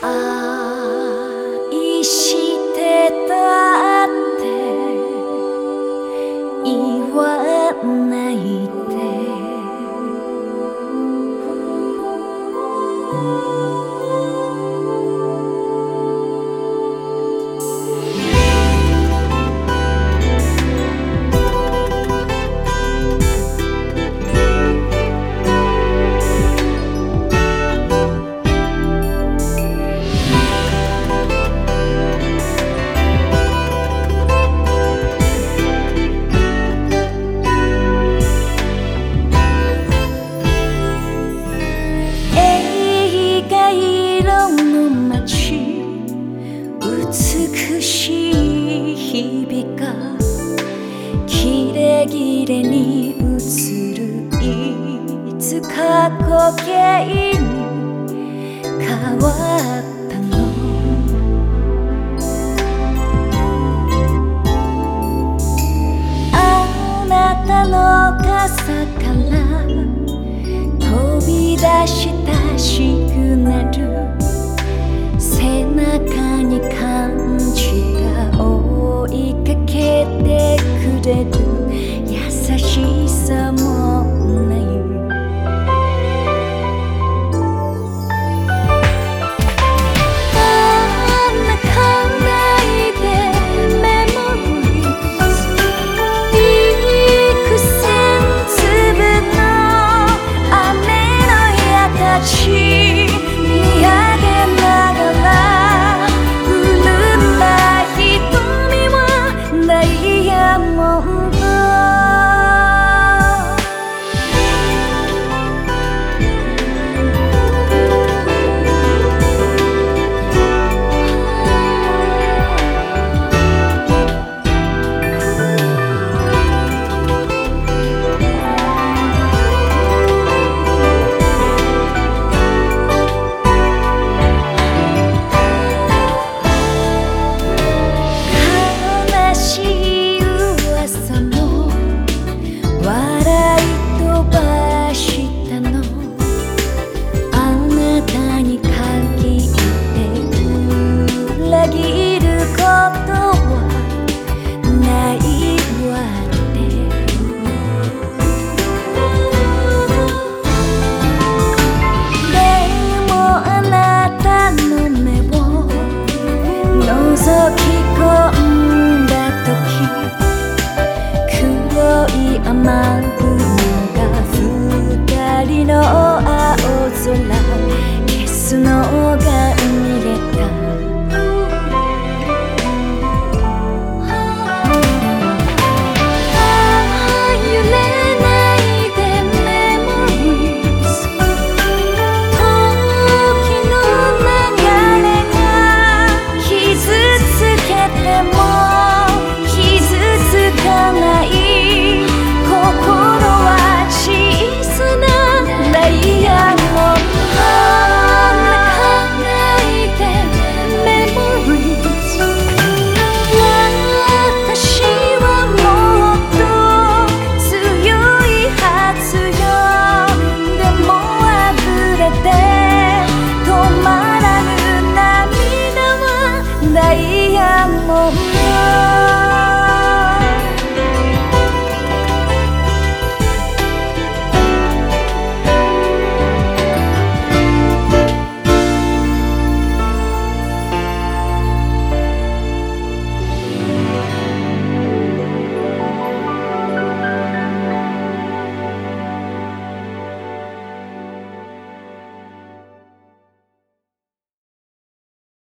啊一心れに映るいつか故けいに変わった裏切ることはないわね。でもあなたの目を覗き込んだ時